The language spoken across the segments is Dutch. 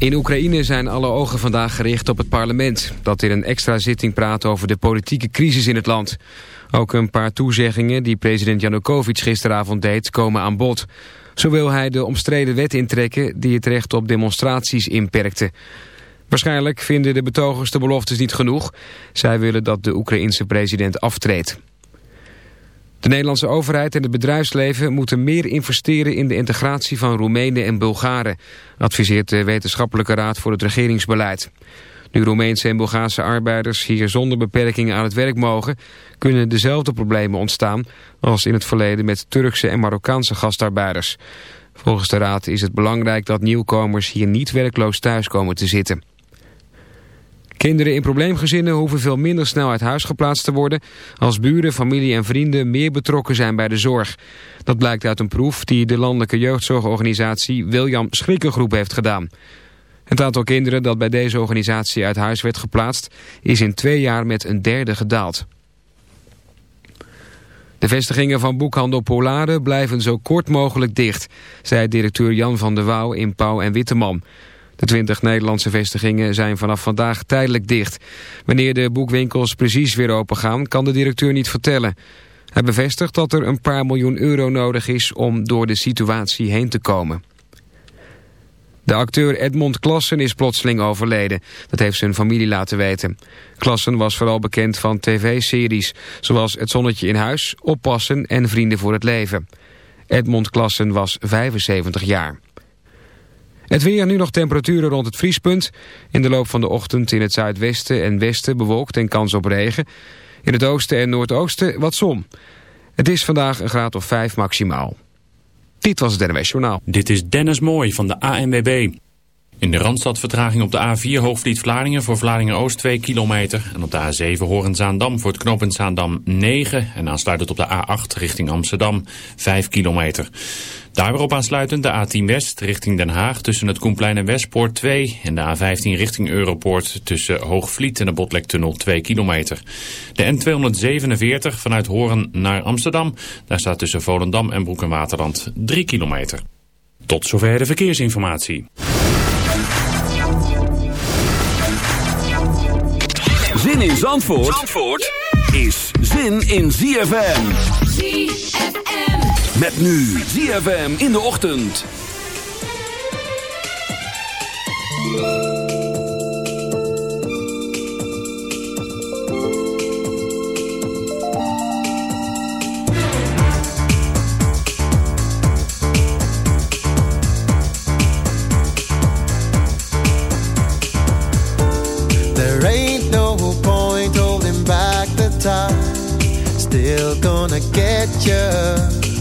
In Oekraïne zijn alle ogen vandaag gericht op het parlement... dat in een extra zitting praat over de politieke crisis in het land. Ook een paar toezeggingen die president Janukovic gisteravond deed... komen aan bod. Zo wil hij de omstreden wet intrekken... die het recht op demonstraties inperkte. Waarschijnlijk vinden de betogers de beloftes niet genoeg. Zij willen dat de Oekraïense president aftreedt. De Nederlandse overheid en het bedrijfsleven moeten meer investeren in de integratie van Roemenen en Bulgaren, adviseert de Wetenschappelijke Raad voor het Regeringsbeleid. Nu Roemeense en Bulgaarse arbeiders hier zonder beperkingen aan het werk mogen, kunnen dezelfde problemen ontstaan als in het verleden met Turkse en Marokkaanse gastarbeiders. Volgens de Raad is het belangrijk dat nieuwkomers hier niet werkloos thuis komen te zitten. Kinderen in probleemgezinnen hoeven veel minder snel uit huis geplaatst te worden... als buren, familie en vrienden meer betrokken zijn bij de zorg. Dat blijkt uit een proef die de landelijke jeugdzorgorganisatie William Schrikkengroep heeft gedaan. Het aantal kinderen dat bij deze organisatie uit huis werd geplaatst... is in twee jaar met een derde gedaald. De vestigingen van boekhandel Polare blijven zo kort mogelijk dicht... zei directeur Jan van der Wouw in Pauw en Witteman... De 20 Nederlandse vestigingen zijn vanaf vandaag tijdelijk dicht. Wanneer de boekwinkels precies weer open gaan, kan de directeur niet vertellen. Hij bevestigt dat er een paar miljoen euro nodig is om door de situatie heen te komen. De acteur Edmond Klassen is plotseling overleden. Dat heeft zijn familie laten weten. Klassen was vooral bekend van tv-series, zoals Het Zonnetje in Huis, Oppassen en Vrienden voor het Leven. Edmond Klassen was 75 jaar. Het weer, nu nog temperaturen rond het vriespunt. In de loop van de ochtend in het zuidwesten en westen bewolkt en kans op regen. In het oosten en noordoosten wat zon. Het is vandaag een graad of 5 maximaal. Dit was het NWS Journaal. Dit is Dennis Mooij van de ANWB. In de Randstad vertraging op de A4 Hoofdvliet-Vlaardingen voor Vlaardingen-Oost 2 kilometer. En op de A7 Horen-Zaandam voor het knooppunt Zaandam 9. En aansluitend op de A8 richting Amsterdam 5 kilometer. Daar weer op aansluitend de A10 West richting Den Haag tussen het Koenplein en Westpoort 2. En de A15 richting Europoort tussen Hoogvliet en de Botlektunnel 2 kilometer. De N247 vanuit Horen naar Amsterdam. Daar staat tussen Volendam en Broek en Waterland 3 kilometer. Tot zover de verkeersinformatie. Zin in Zandvoort, Zandvoort is zin in ZFM. ZFM. Met nu ZFM in de ochtend. There ain't no point holding back the time. Still gonna get you.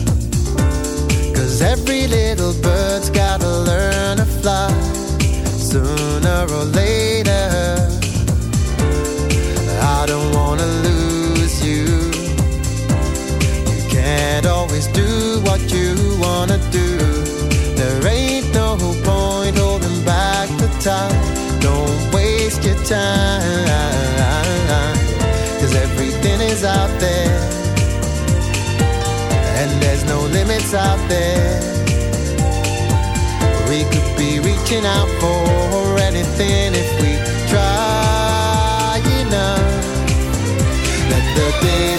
Cause every little bird's gotta learn to fly Sooner or later. I don't wanna lose you. You can't always do what you wanna do. There ain't no point holding back the Don't waste your time. Cause everything is out there. And there's no limits out there. Reaching out for anything if we try enough. Let the daylight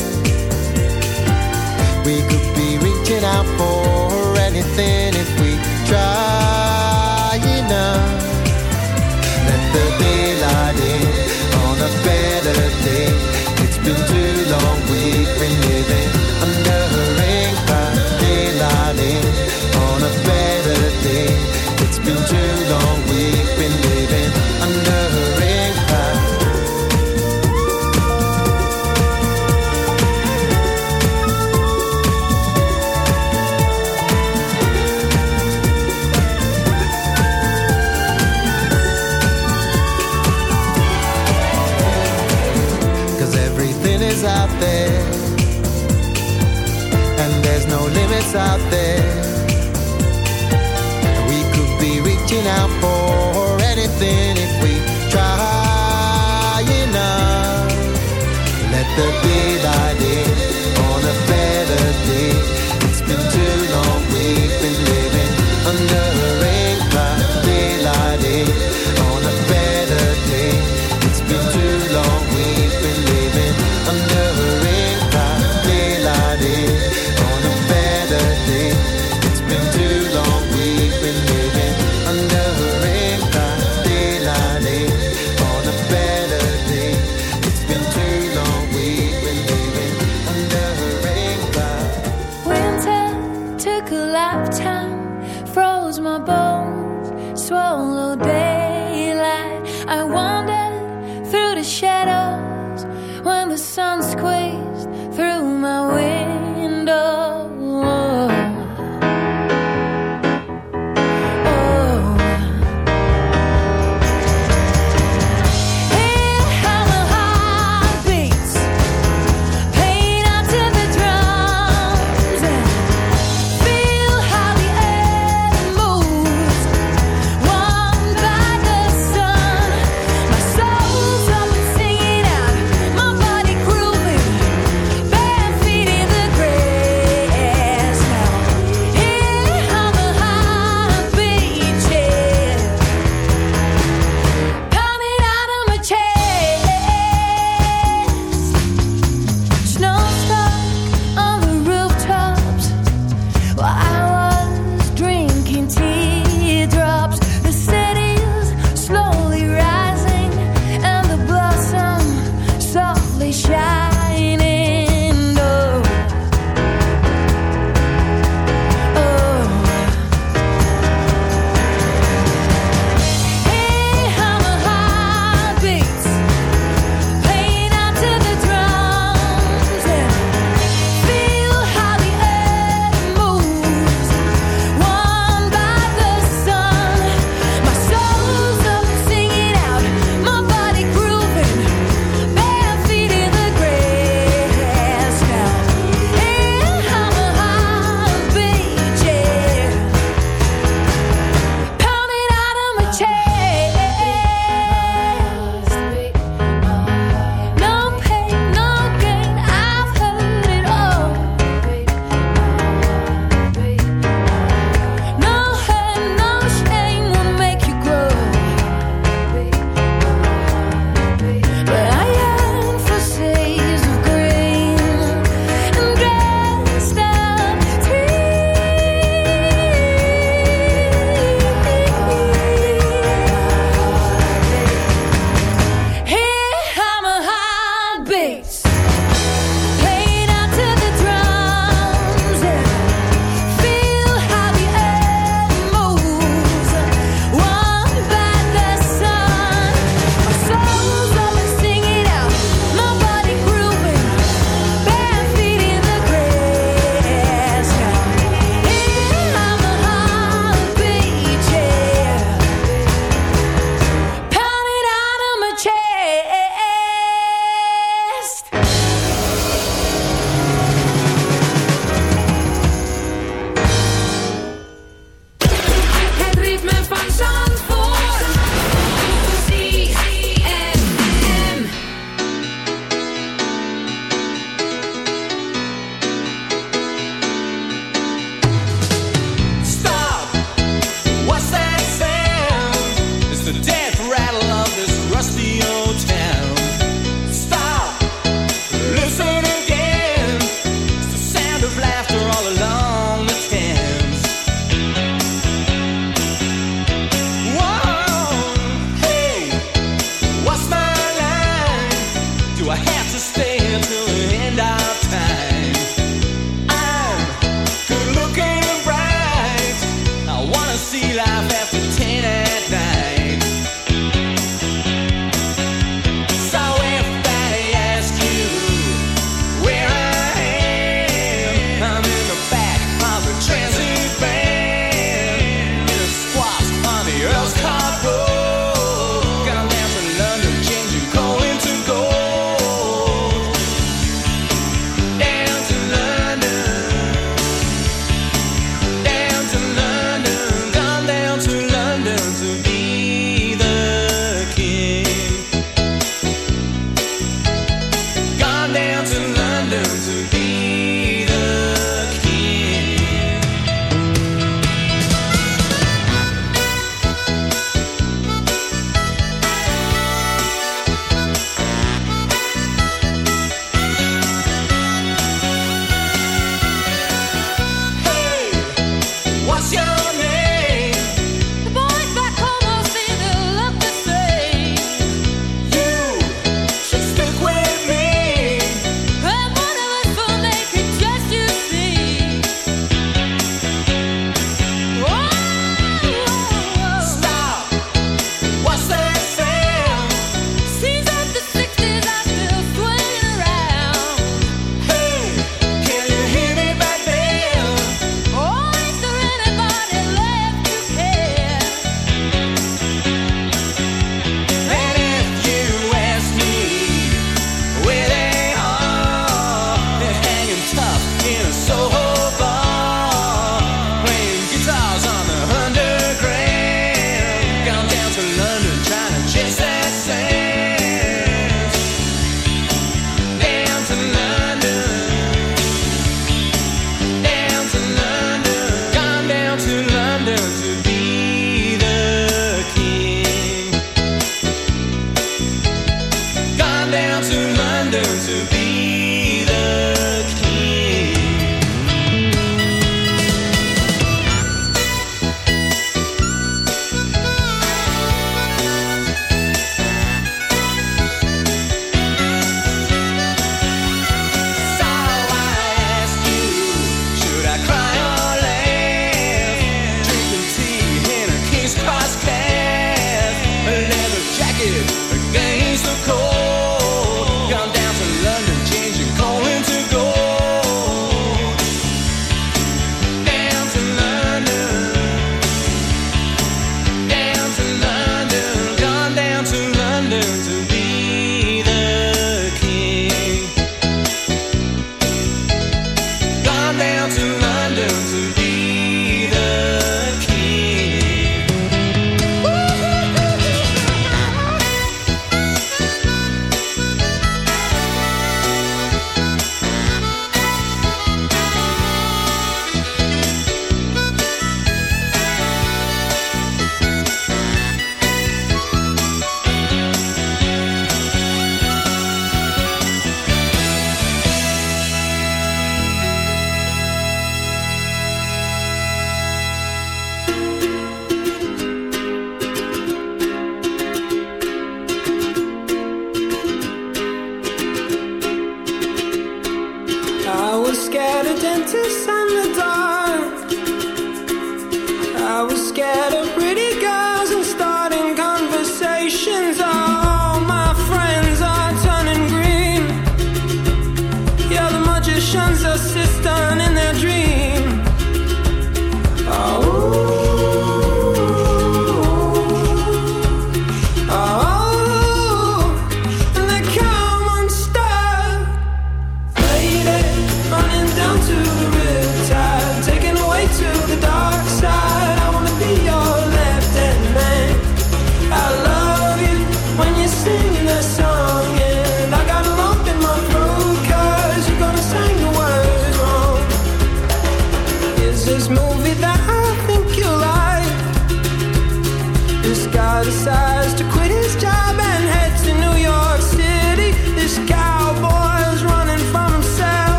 now for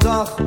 dag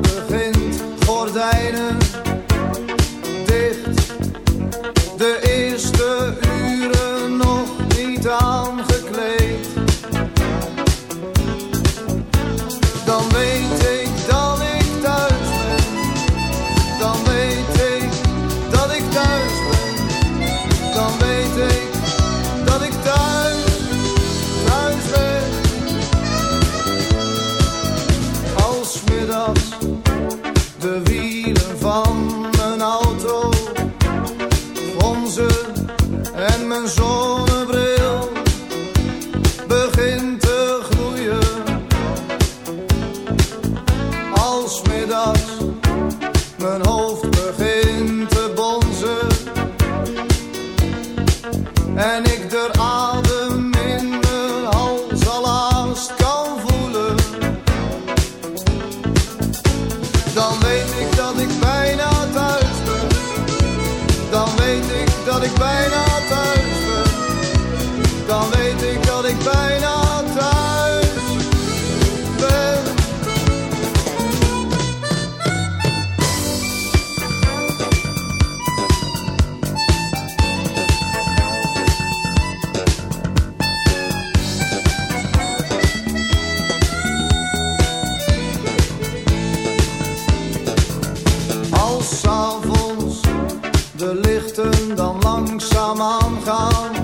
aangaan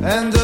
en de